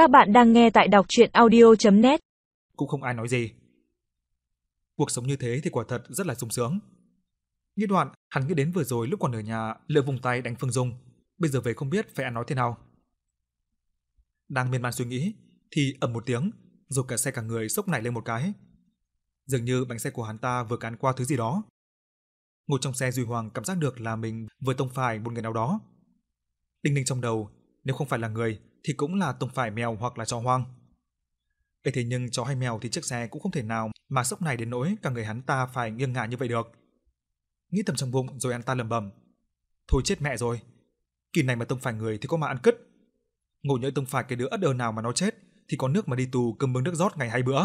Các bạn đang nghe tại đọc chuyện audio.net Cũng không ai nói gì. Cuộc sống như thế thì quả thật rất là sung sướng. Nghĩ đoạn, hắn nghĩ đến vừa rồi lúc còn ở nhà lựa vùng tay đánh Phương Dung, bây giờ về không biết phải ăn nói thế nào. Đang miên man suy nghĩ, thì ầm một tiếng, rồi cả xe cả người sốc nảy lên một cái. Dường như bánh xe của hắn ta vừa cán qua thứ gì đó. Ngồi trong xe Duy Hoàng cảm giác được là mình vừa tông phải một người nào đó. Đinh ninh trong đầu, nếu không phải là người thì cũng là tông phải mèo hoặc là chó hoang. Ấy thế nhưng chó hay mèo thì chiếc xe cũng không thể nào mà sốc này đến nỗi cả người hắn ta phải nghiêng ngả như vậy được. Nghĩ thầm trong bụng rồi hắn ta lầm bầm, thôi chết mẹ rồi, kỳ này mà tông phải người thì có mà ăn cứt. Ngộ nhỡ tông phải cái đứa ất đờ nào mà nó chết thì có nước mà đi tù cơm bưng nước rót ngày hai bữa.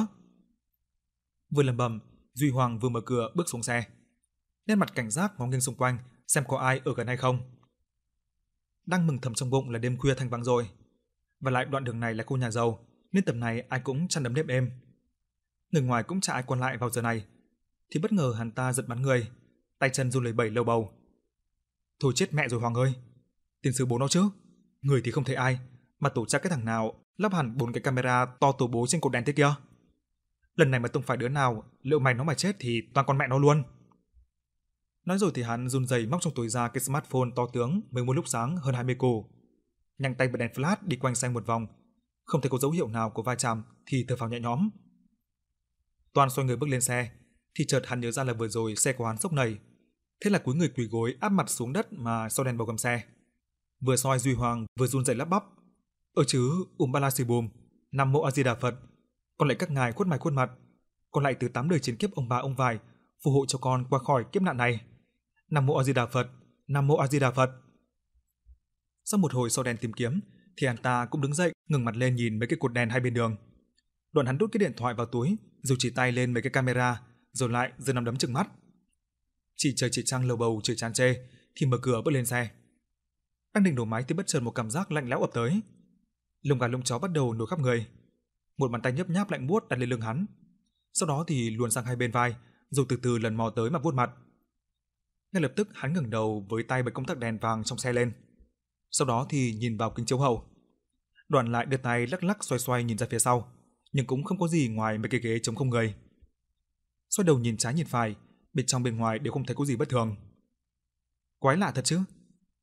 Vừa lầm bầm, Duy Hoàng vừa mở cửa bước xuống xe. Nét mặt cảnh giác ngó nghiêng xung quanh xem có ai ở gần hay không. Đang mừng thầm trong bụng là đêm khuya thanh vắng rồi, và lại đoạn đường này là khu nhà giàu, nên tầm này ai cũng chăn đấm nếp êm. Người ngoài cũng chả ai quan lại vào giờ này, thì bất ngờ hắn ta giật bắn người, tay chân run lẩy bẩy lầu bầu. Thôi chết mẹ rồi Hoàng ơi, tiền sư bố nó chứ, người thì không thấy ai, mà tổ chắc cái thằng nào lắp hẳn bốn cái camera to tổ bố trên cột đèn thế kia. Lần này mà tông phải đứa nào, liệu mày nó mà chết thì toàn con mẹ nó luôn. Nói rồi thì hắn run rẩy móc trong túi ra cái smartphone to tướng mới mua lúc sáng hơn 20 cổ, nhanh tay bật đèn flash đi quanh xanh một vòng, không thấy có dấu hiệu nào của va chạm thì thở phào nhẹ nhõm. Toàn xoay người bước lên xe, thì chợt hắn nhớ ra là vừa rồi xe của hắn sốc nảy, thế là cúi người quỳ gối áp mặt xuống đất mà soi đèn bầu gầm xe. Vừa soi Duy Hoàng vừa run rẩy lắp bắp, "Ở chứ, Ùm Ba La sì Bùm, Nam Mô A Di Đà Phật, còn lại các ngài khuất mày khuất mặt, còn lại từ tám đời chiến kiếp ông bà ông vài phù hộ cho con qua khỏi kiếp nạn này. Nam Mô A Di Đà Phật, Nam Mô A Di Đà Phật." Sau một hồi soi đèn tìm kiếm, thì hắn ta cũng đứng dậy, ngẩng mặt lên nhìn mấy cái cột đèn hai bên đường. Đoạn hắn đút cái điện thoại vào túi, rồi chỉ tay lên mấy cái camera, rồi lại giơ nắm đấm trừng mắt. Chỉ trời chỉ trăng lầu bầu trời chán chê, thì mở cửa bước lên xe. Đang định đổ máy thì bất chợt một cảm giác lạnh lẽo ập tới. Lông gà lông chó bắt đầu nổi khắp người. Một bàn tay nhấp nháp lạnh buốt đặt lên lưng hắn. Sau đó thì luồn sang hai bên vai, rồi từ từ lần mò tới mà vuốt mặt. Ngay lập tức hắn ngẩng đầu với tay bật công tắc đèn vàng trong xe lên sau đó thì nhìn vào kính chiếu hậu. Đoàn lại đưa tay lắc lắc xoay xoay nhìn ra phía sau, nhưng cũng không có gì ngoài mấy cái ghế trống không người. Xoay đầu nhìn trái nhìn phải, bên trong bên ngoài đều không thấy có gì bất thường. Quái lạ thật chứ.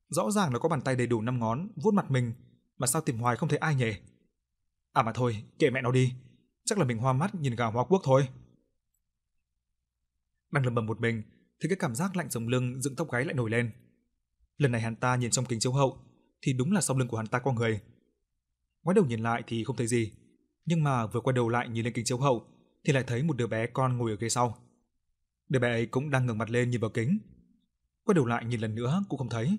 Rõ ràng là có bàn tay đầy đủ năm ngón vuốt mặt mình, mà sao tìm hoài không thấy ai nhỉ? À mà thôi, kệ mẹ nó đi, chắc là mình hoa mắt nhìn gà hoa quốc thôi. Đang lầm bầm một mình, thì cái cảm giác lạnh sống lưng dựng tóc gáy lại nổi lên. Lần này hắn ta nhìn trong kính chiếu hậu, thì đúng là sau lưng của hắn ta có người. Ngoái đầu nhìn lại thì không thấy gì, nhưng mà vừa quay đầu lại nhìn lên kính chiếu hậu thì lại thấy một đứa bé con ngồi ở ghế sau. Đứa bé ấy cũng đang ngẩng mặt lên nhìn vào kính. Quay đầu lại nhìn lần nữa cũng không thấy.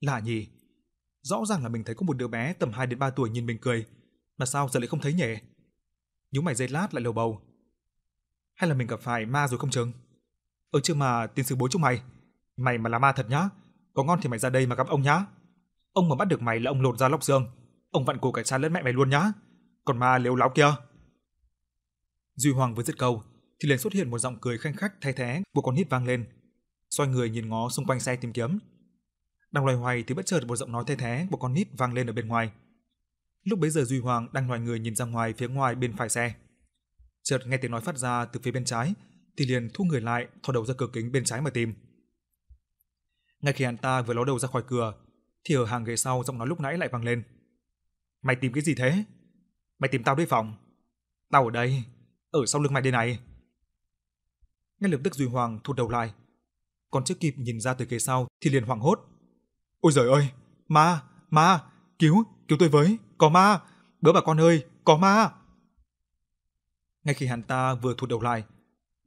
Lạ nhỉ? Rõ ràng là mình thấy có một đứa bé tầm 2 đến 3 tuổi nhìn mình cười, mà sao giờ lại không thấy nhỉ? Nhíu mày giây lát lại lầu bầu. Hay là mình gặp phải ma rồi không chừng? Ờ chứ mà tiên sư bố chúng mày, mày mà là ma thật nhá, có ngon thì mày ra đây mà gặp ông nhá. Ông mà bắt được mày là ông lột ra lóc xương, ông vặn cổ cái cha lẫn mẹ mày luôn nhá. Còn ma liếu láo kia. Duy Hoàng vừa dứt câu thì liền xuất hiện một giọng cười khanh khách thay thế của con hít vang lên. Xoay người nhìn ngó xung quanh xe tìm kiếm. Đang loay hoay thì bất chợt một giọng nói thay thế của con nít vang lên ở bên ngoài. Lúc bấy giờ Duy Hoàng đang loài người nhìn ra ngoài phía ngoài bên phải xe. Chợt nghe tiếng nói phát ra từ phía bên trái, thì liền thu người lại, thò đầu ra cửa kính bên trái mà tìm. Ngay khi hắn ta vừa ló đầu ra khỏi cửa, thì ở hàng ghế sau giọng nói lúc nãy lại vang lên. Mày tìm cái gì thế? Mày tìm tao đây phòng. Tao ở đây, ở sau lưng mày đây này. Ngay lập tức Duy Hoàng thụt đầu lại. Còn chưa kịp nhìn ra từ ghế sau thì liền hoảng hốt. Ôi giời ơi, ma, ma, cứu, cứu tôi với, có ma, bữa bà con ơi, có ma. Ngay khi hắn ta vừa thụt đầu lại,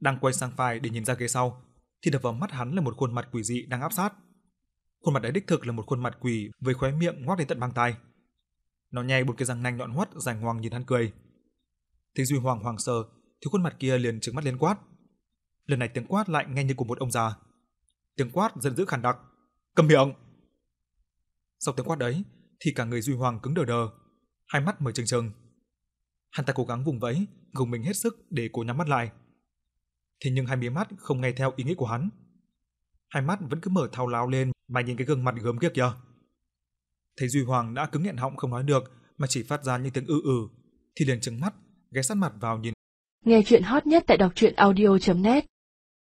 đang quay sang phải để nhìn ra ghế sau, thì đập vào mắt hắn là một khuôn mặt quỷ dị đang áp sát. Khuôn mặt đấy đích thực là một khuôn mặt quỷ với khóe miệng ngoác đến tận mang tai. Nó nhai một cái răng nanh nhọn hoắt rành ngoằng nhìn hắn cười. Thấy Duy Hoàng hoàng sợ, thì khuôn mặt kia liền trừng mắt lên quát. Lần này tiếng quát lại nghe như của một ông già. Tiếng quát giận dữ khàn đặc, "Câm miệng!" Sau tiếng quát đấy, thì cả người Duy Hoàng cứng đờ đờ, hai mắt mở trừng trừng. Hắn ta cố gắng vùng vẫy, gồng mình hết sức để cố nhắm mắt lại. Thế nhưng hai mí mắt không nghe theo ý nghĩ của hắn. Hai mắt vẫn cứ mở thao láo lên mà nhìn cái gương mặt gớm kia kìa. Thấy Duy Hoàng đã cứng nghẹn họng không nói được mà chỉ phát ra những tiếng ư ừ, thì liền trừng mắt, ghé sát mặt vào nhìn. Nghe chuyện hot nhất tại đọc truyện audio.net